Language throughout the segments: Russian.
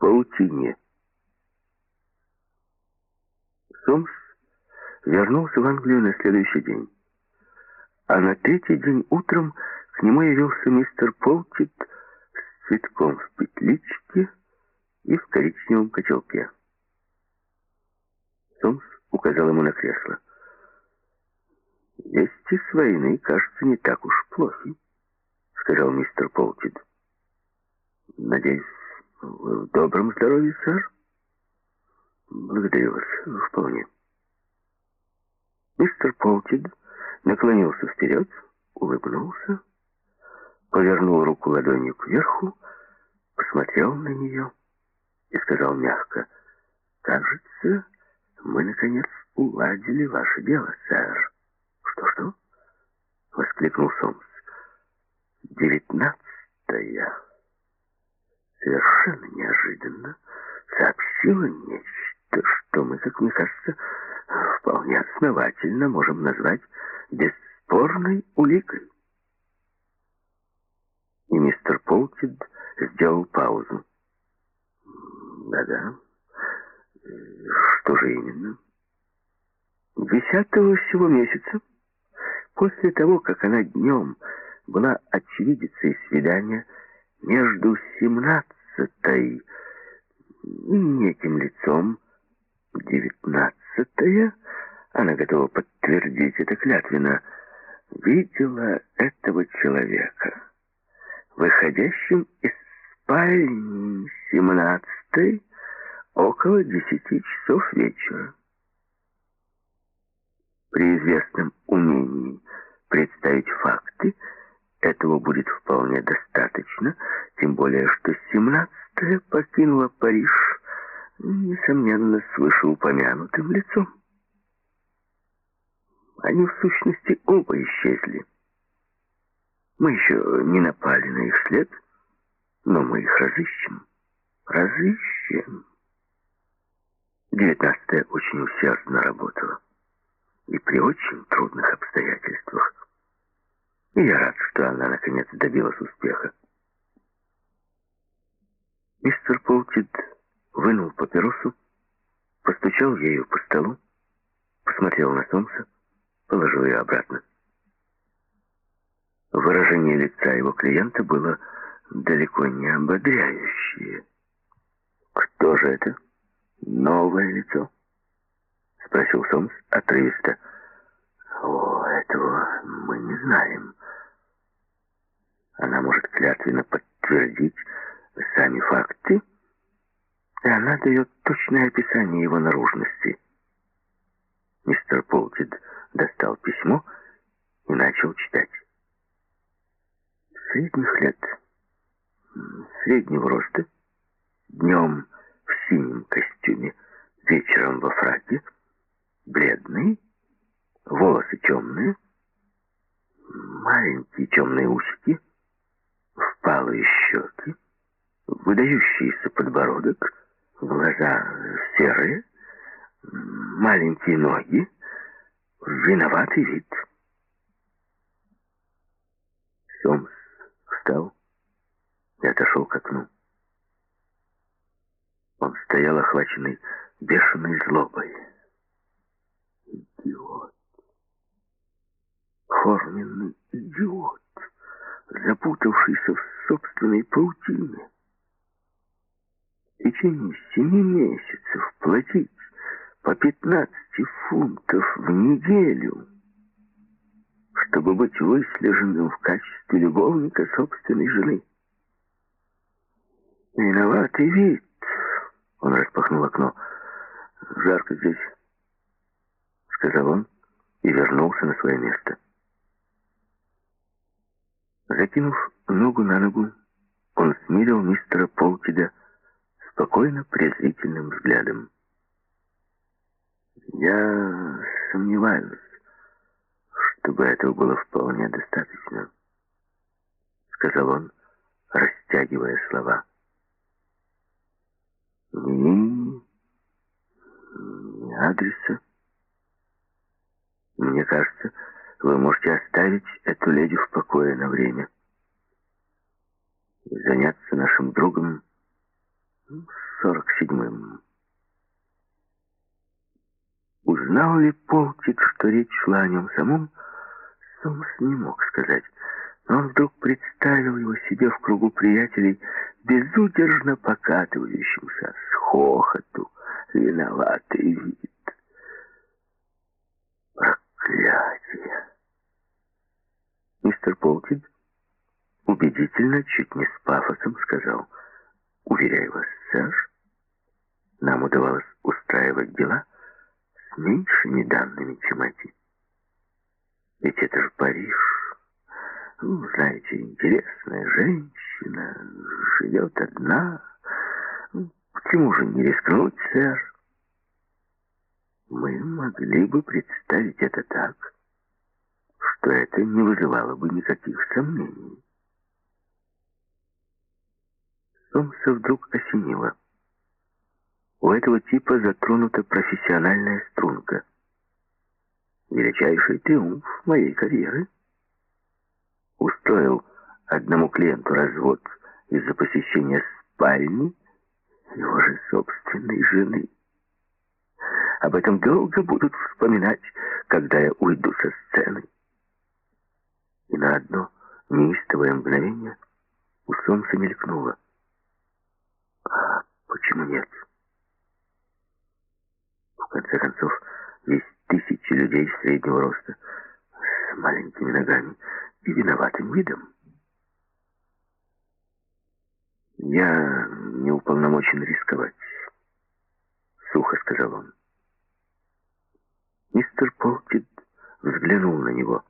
паутине. Сомс вернулся в Англию на следующий день. А на третий день утром к нему явился мистер Полтит с цветком в петличке и в коричневом котелке. Сомс указал ему на кресло. «Вести с войны, кажется, не так уж плохи», — сказал мистер Полтид. «Надеюсь, в добром здоровье, сэр?» «Благодарю вас, вполне». Мистер Полтид наклонился вперед, улыбнулся, повернул руку ладонью кверху, посмотрел на нее и сказал мягко, «Кажется, мы, наконец, уладили ваше дело, сэр». «Что-что?» — воскликнул Сомс. «Девятнадцатая совершенно неожиданно сообщила нечто, что мы, как мне кажется, вполне основательно можем назвать бесспорной уликой». И мистер Полтид сделал паузу. «Да-да. Что же именно?» «Десятого всего месяца, после того, как она днем была очевидицей свидания между семнадцатой неким лицом, девятнадцатая, она готова подтвердить это клятвенно, видела этого человека, выходящим из спальни семнадцатой около десяти часов вечера. При известном умении представить факты этого будет вполне достаточно, тем более что семнадцатая покинула Париж, несомненно, с вышеупомянутым лицом. Они, в сущности, оба исчезли. Мы еще не напали на их след, но мы их разыщем. Разыщем. Девятнадцатая очень усердно работала. И при очень трудных обстоятельствах. И я рад, что она наконец добилась успеха. Мистер Полтид вынул папиросу, постучал ею по столу, посмотрел на солнце, положил ее обратно. Выражение лица его клиента было далеко не ободряющее. «Кто же это? Новое лицо?» — спросил Сомс отрывисто. «О, этого мы не знаем. Она может клятвенно подтвердить сами факты, и она дает точное описание его наружности». Мистер Полтид достал письмо и начал читать средних лет, среднего роста, днем в синем костюме, вечером во фраке, бледный, волосы темные, маленькие темные усики, впалые щеки, выдающийся подбородок, глаза серые, маленькие ноги, виноватый вид. Сомс встал и отошел к окну. Он стоял охваченный бешеной злобой. Идиот. Форменный идиот, запутавшийся в собственной паутине. В течение семи месяцев платить по 15 фунтов в неделю — чтобы быть выслеженным в качестве любовника собственной жены. Виноватый вид. Он распахнул окно. Жарко здесь, сказал он и вернулся на свое место. Закинув ногу на ногу, он смирил мистера Полтида спокойно презрительным взглядом. «Я сомневаюсь, чтобы этого было вполне достаточно, сказал он, растягивая слова. Ни имени, ни адреса. Мне кажется, вы можете оставить эту леди в покое на время и заняться нашим другом сорок седьмым. Узнал ли Полтик, что речь шла о нем самом, Сомс не мог сказать. Но он вдруг представил его себе в кругу приятелей, безудержно покатывающимся с хохоту, виноватый вид. Проклятие! Мистер Полтик убедительно, чуть не с пафосом сказал, «Уверяю вас, сэр, нам удавалось устраивать дела с меньшими данными, чем эти. Ведь это же Париж. Ну, знаете, интересная женщина, живет одна. Ну, почему же не рискнуть, сэр? Мы могли бы представить это так, что это не вызывало бы никаких сомнений. Сомса вдруг осенило. У этого типа затронута профессиональная струнка. Величайший триумф моей карьеры. Устроил одному клиенту развод из-за посещения спальни его же собственной жены. Об этом долго будут вспоминать, когда я уйду со сцены. И на одно неистовое мгновение у солнца мелькнуло. А почему нет? В конце концов, есть тысячи людей среднего роста с маленькими ногами и виноватым видом. «Я не уполномочен рисковать», — сухо сказал он. Мистер Полтид взглянул на него.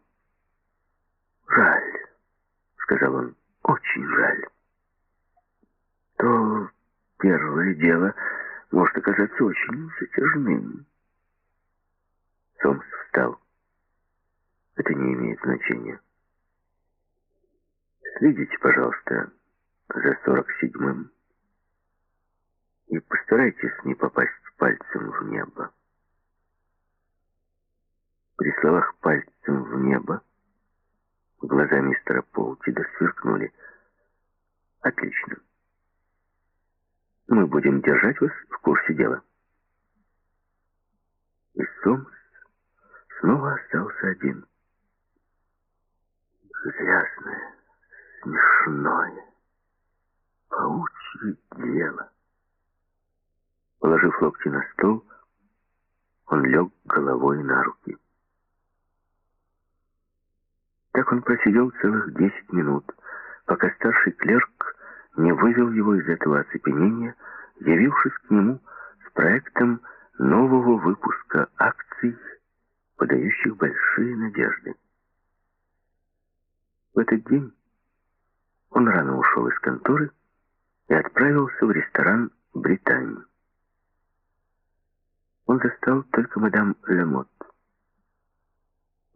«Жаль», — сказал он, — «очень жаль. То первое дело может оказаться очень затяжным». Сомс встал. «Это не имеет значения. Следите, пожалуйста, за сорок седьмым и постарайтесь не попасть пальцем в небо». При словах «пальцем в небо» глаза мистера Полтида сверкнули. «Отлично. Мы будем держать вас в курсе дела». И Сомс снова остался один. Грязное, смешное, паучье дело. Положив локти на стол, он лег головой на руки. Так он просидел целых десять минут, пока старший клерк не вывел его из этого оцепенения, явившись к нему с проектом нового выпуска акций, подающих большие надежды. В этот день он рано ушел из конторы и отправился в ресторан «Британии». Он застал только мадам Лемот.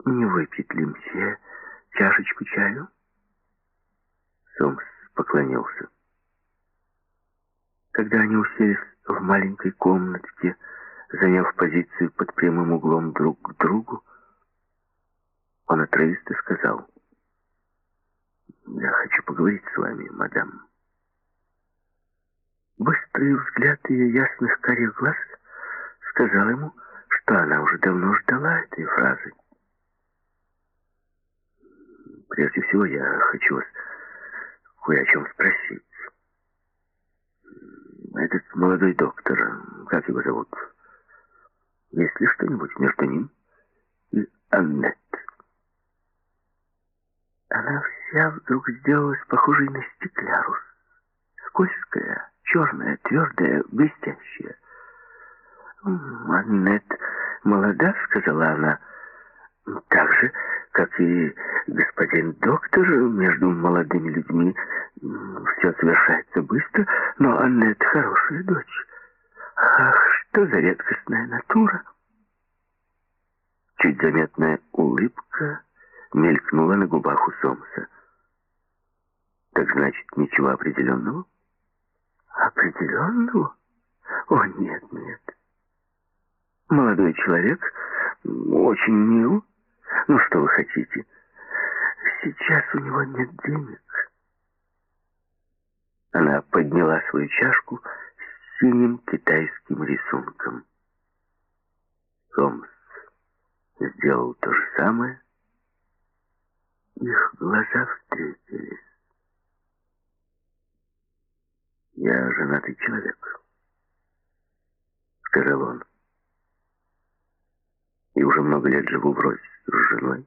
«Не выпьет ли мсье чашечку чаю?» Сомс поклонился. Когда они уселись в маленькой комнатке, заняв позицию под прямым углом друг к другу, он отрывисто сказал, «Я хочу поговорить с вами, мадам». Быстрый взгляд ее ясных карих глаз сказал ему, что она уже давно ждала этой фразы. Прежде всего, я хочу вас кое о чем спросить. Этот молодой доктор, как его зовут? Есть ли что-нибудь между ним и Аннет? Она вся вдруг сделалась похожей на стеклярус. Скользкая, черная, твердая, блестящая. «Аннет молода», — сказала она, — «так же, как и господин доктор, между молодыми людьми все совершается быстро, но Аннет хорошая дочь. Ах, что за редкостная натура!» Чуть заметная улыбка мелькнула на губах у Сомса. «Так значит, ничего определенного?» «Определенного? О, нет, нет. Молодой человек очень мил, ну, что вы хотите? Сейчас у него нет денег. Она подняла свою чашку, с синим китайским рисунком. Сомс сделал то же самое. Их глаза встретились. «Я женатый человек», — сказал он. «И уже много лет живу врозь с женой.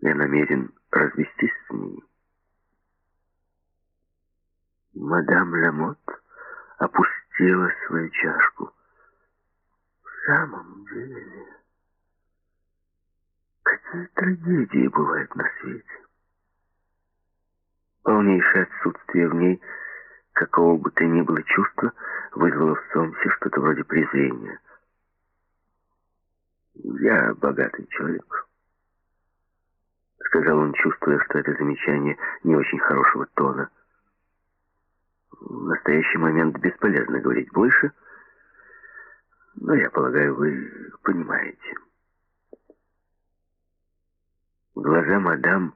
Я намерен развестись с ней». Мадам Ламот опустила свою чашку. В самом деле, какие трагедии бывают на свете. Полнейшее отсутствие в ней какого бы то ни было чувства вызвало в Сомсе что-то вроде презрения. «Я богатый человек», — сказал он, чувствуя, что это замечание не очень хорошего тона. В настоящий момент бесполезно говорить больше, но я полагаю, вы понимаете. Глаза мадам,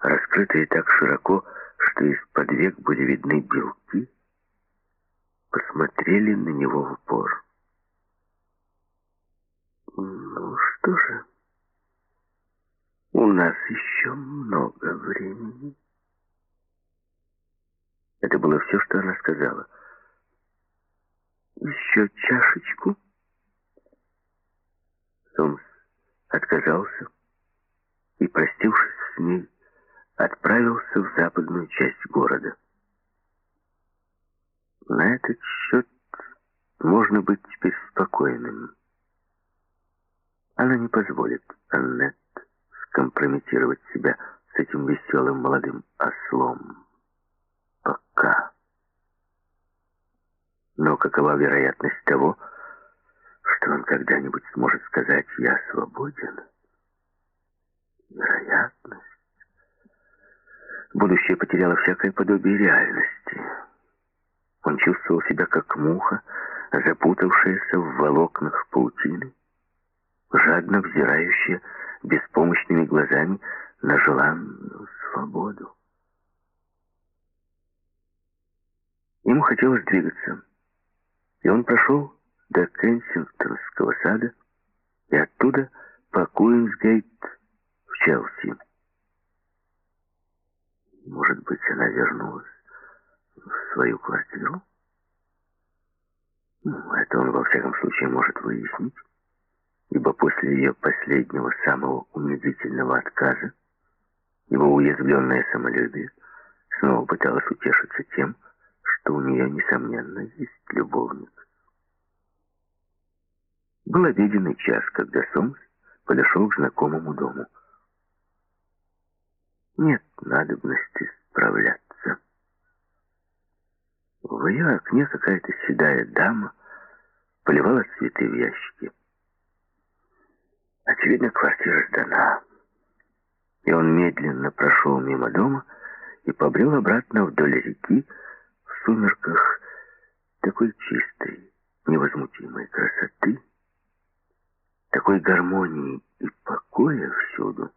раскрытые так широко, что из-под век были видны белки, посмотрели на него в упор. Ну что же, у нас еще много времени. Это было все, что она сказала. «Еще чашечку?» Сомс отказался и, простившись с ней, отправился в западную часть города. На этот счет можно быть теперь спокойным. Она не позволит Аннет скомпрометировать себя с этим веселым молодым ослом пока. Но какова вероятность того, что он когда-нибудь сможет сказать «я свободен»? Вероятность. Будущее потеряло всякое подобие реальности. Он чувствовал себя как муха, запутавшаяся в волокнах паутины, жадно взирающая беспомощными глазами на желанную свободу. Ему хотелось двигаться, и он прошел до Кенсингтонского сада и оттуда по Куинсгейт в Челси. Может быть, она вернулась в свою квартиру? Ну, это он во всяком случае может выяснить, ибо после ее последнего самого унизительного отказа его уязвленное самолюбие снова пыталось утешиться тем, что у нее, несомненно, есть любовник. Был обеденный час, когда Сомс подошел к знакомому дому. Нет надобности справляться. В ее окне какая-то седая дама поливала цветы в ящике. Очевидно, квартира сдана. И он медленно прошел мимо дома и побрел обратно вдоль реки, сумерках такой чистой, невозмутимой красоты, такой гармонии и покоя всюду,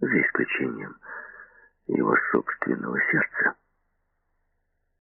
за исключением его собственного сердца.